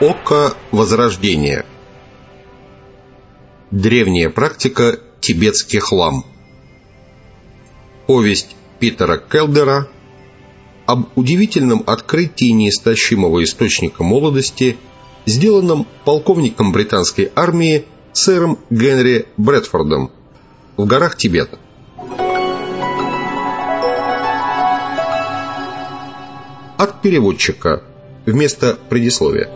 Око Возрождения Древняя практика тибетских лам Повесть Питера Келдера об удивительном открытии неистощимого источника молодости, сделанном полковником британской армии сэром Генри Брэдфордом в горах Тибета. От переводчика вместо предисловия.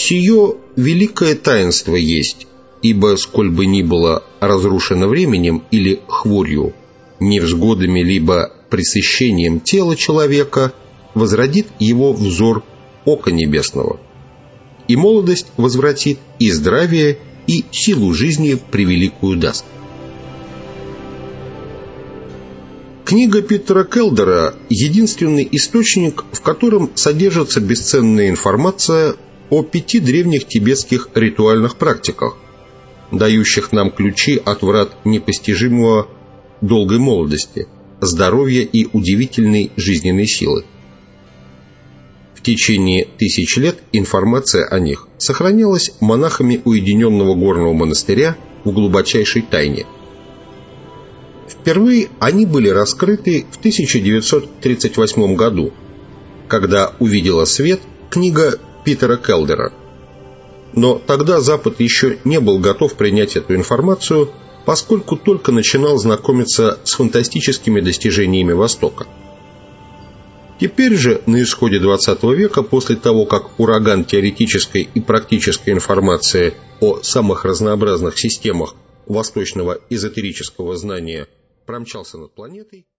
Сие великое таинство есть, ибо сколь бы ни было разрушено временем или хворью, невзгодами либо пресыщением тела человека, возродит его взор ока небесного. И молодость возвратит, и здравие, и силу жизни превеликую даст. Книга Питера Келдера – единственный источник, в котором содержится бесценная информация о пяти древних тибетских ритуальных практиках, дающих нам ключи от врат непостижимого долгой молодости, здоровья и удивительной жизненной силы. В течение тысяч лет информация о них сохранялась монахами уединенного горного монастыря в глубочайшей тайне. Впервые они были раскрыты в 1938 году, когда увидела свет книга Питера Келдера. Но тогда Запад еще не был готов принять эту информацию, поскольку только начинал знакомиться с фантастическими достижениями Востока. Теперь же, на исходе XX века, после того, как ураган теоретической и практической информации о самых разнообразных системах восточного эзотерического знания промчался над планетой,